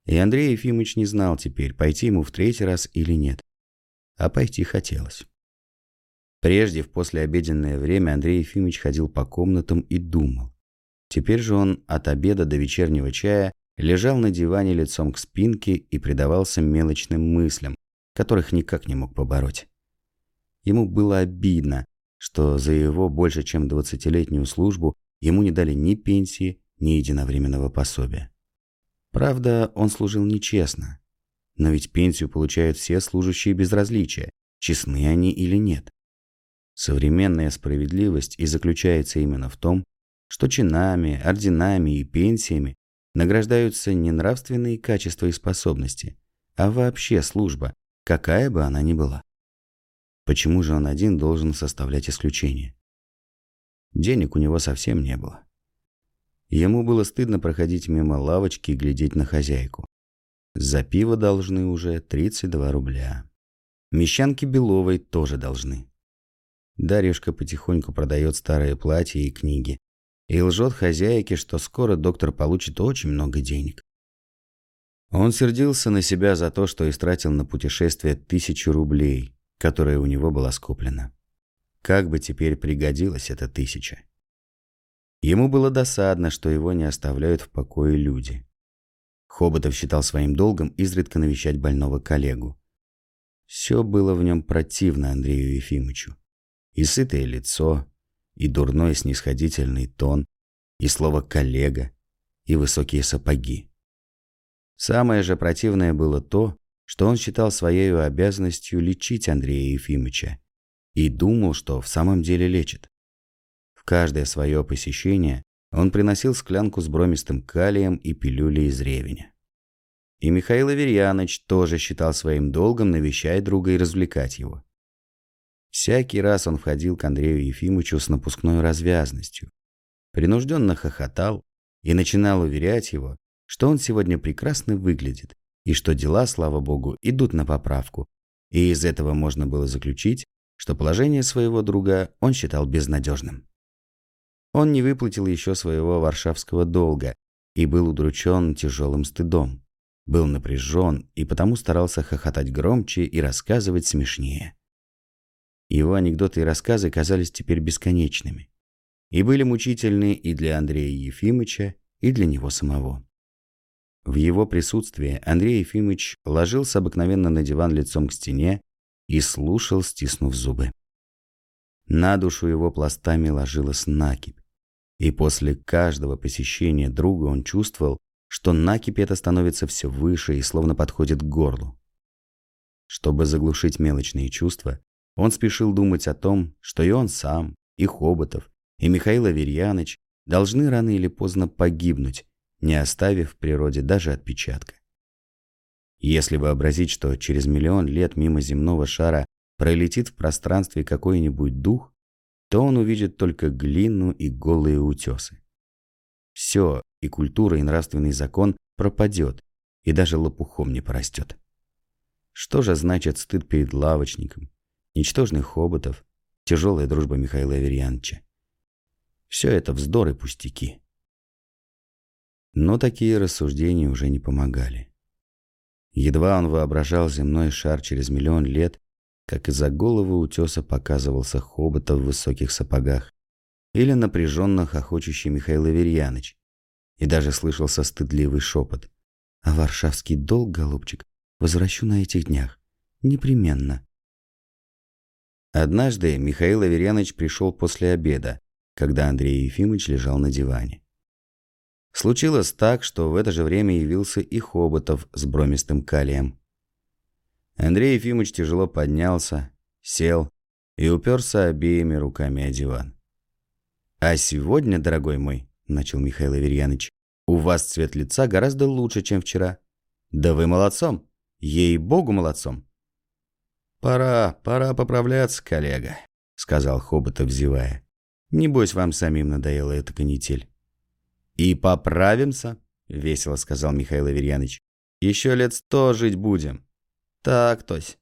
И Андрей Ефимович не знал теперь, пойти ему в третий раз или нет. А пойти хотелось. Прежде, в послеобеденное время, Андрей Ефимович ходил по комнатам и думал. Теперь же он от обеда до вечернего чая лежал на диване лицом к спинке и предавался мелочным мыслям, которых никак не мог побороть. Ему было обидно, что за его больше чем двадцатилетнюю службу ему не дали ни пенсии, ни единовременного пособия. Правда, он служил нечестно. Но ведь пенсию получают все служащие без различия, честны они или нет. Современная справедливость и заключается именно в том, что чинами, орденами и пенсиями награждаются не нравственные качества и способности, а вообще служба, какая бы она ни была. Почему же он один должен составлять исключение? Денег у него совсем не было. Ему было стыдно проходить мимо лавочки и глядеть на хозяйку. За пиво должны уже 32 рубля. Мещанки Беловой тоже должны. Дарьюшка потихоньку продает старые платья и книги. И лжет хозяйке, что скоро доктор получит очень много денег. Он сердился на себя за то, что истратил на путешествие тысячу рублей, которая у него была скоплена. Как бы теперь пригодилась эта тысяча? Ему было досадно, что его не оставляют в покое люди. Хоботов считал своим долгом изредка навещать больного коллегу. Все было в нем противно Андрею Ефимовичу. И сытое лицо, и дурной снисходительный тон, и слово «коллега», и высокие сапоги. Самое же противное было то, что он считал своей обязанностью лечить Андрея Ефимовича и думал, что в самом деле лечит каждое свое посещение он приносил склянку с бромистым калием и пилюли из ревеня. И Михаил Аверьяныч тоже считал своим долгом навещать друга и развлекать его. Всякий раз он входил к Андрею Ефимовичу с напускной развязностью, принужденно хохотал и начинал уверять его, что он сегодня прекрасно выглядит и что дела, слава богу, идут на поправку, и из этого можно было заключить, что положение своего друга он считал безнадежным. Он не выплатил еще своего варшавского долга и был удручен тяжелым стыдом. Был напряжен и потому старался хохотать громче и рассказывать смешнее. Его анекдоты и рассказы казались теперь бесконечными. И были мучительны и для Андрея Ефимовича, и для него самого. В его присутствии Андрей Ефимович ложился обыкновенно на диван лицом к стене и слушал, стиснув зубы. На душу его пластами ложилась накипь. И после каждого посещения друга он чувствовал, что накипь эта становится все выше и словно подходит к горлу. Чтобы заглушить мелочные чувства, он спешил думать о том, что и он сам, и Хоботов, и Михаил Аверьяныч должны рано или поздно погибнуть, не оставив в природе даже отпечатка. Если вообразить, что через миллион лет мимо земного шара пролетит в пространстве какой-нибудь дух, то он увидит только глину и голые утесы. Все, и культура, и нравственный закон пропадет, и даже лопухом не порастет. Что же значит стыд перед лавочником, ничтожный хоботов, тяжелая дружба Михаила Аверьяновича? Все это вздор и пустяки. Но такие рассуждения уже не помогали. Едва он воображал земной шар через миллион лет, как из-за головы утеса показывался хобота в высоких сапогах или напряженно хохочущий Михаил Аверьяныч, и даже слышался стыдливый шепот. «А варшавский долг, голубчик, возвращу на этих днях. Непременно». Однажды Михаил Аверьяныч пришел после обеда, когда Андрей Ефимович лежал на диване. Случилось так, что в это же время явился и Хоботов с бромистым калием. Андрей Ефимович тяжело поднялся, сел и уперся обеими руками о диван. «А сегодня, дорогой мой», — начал Михаил Аверьяныч, «у вас цвет лица гораздо лучше, чем вчера. Да вы молодцом, ей-богу молодцом». «Пора, пора поправляться, коллега», — сказал Хоботов, зевая. «Небось, вам самим надоела эта канитель». «И поправимся», — весело сказал Михаил Аверьяныч. «Еще лет сто жить будем. «Так, Тось,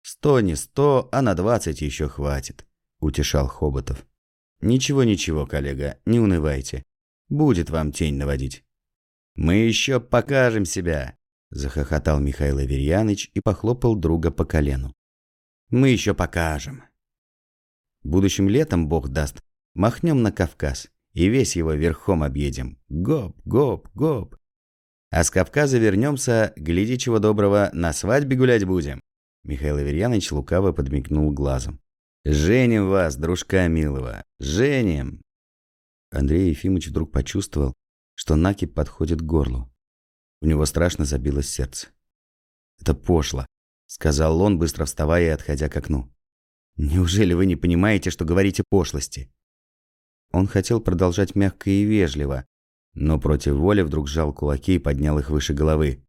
сто не сто, а на двадцать еще хватит», — утешал Хоботов. «Ничего-ничего, коллега, не унывайте. Будет вам тень наводить». «Мы еще покажем себя», — захохотал Михаил Аверьяныч и похлопал друга по колену. «Мы еще покажем». Будущим летом, бог даст, махнем на Кавказ и весь его верхом объедем. Гоп, гоп, гоп. А с Кавказа вернемся, гляди чего доброго, на свадьбе гулять будем. Михаил Аверьянович лукаво подмигнул глазом. «Женим вас, дружка милого! Женим!» Андрей Ефимович вдруг почувствовал, что накипь подходит к горлу. У него страшно забилось сердце. «Это пошло», — сказал он, быстро вставая и отходя к окну. «Неужели вы не понимаете, что говорите пошлости?» Он хотел продолжать мягко и вежливо, но против воли вдруг сжал кулаки и поднял их выше головы.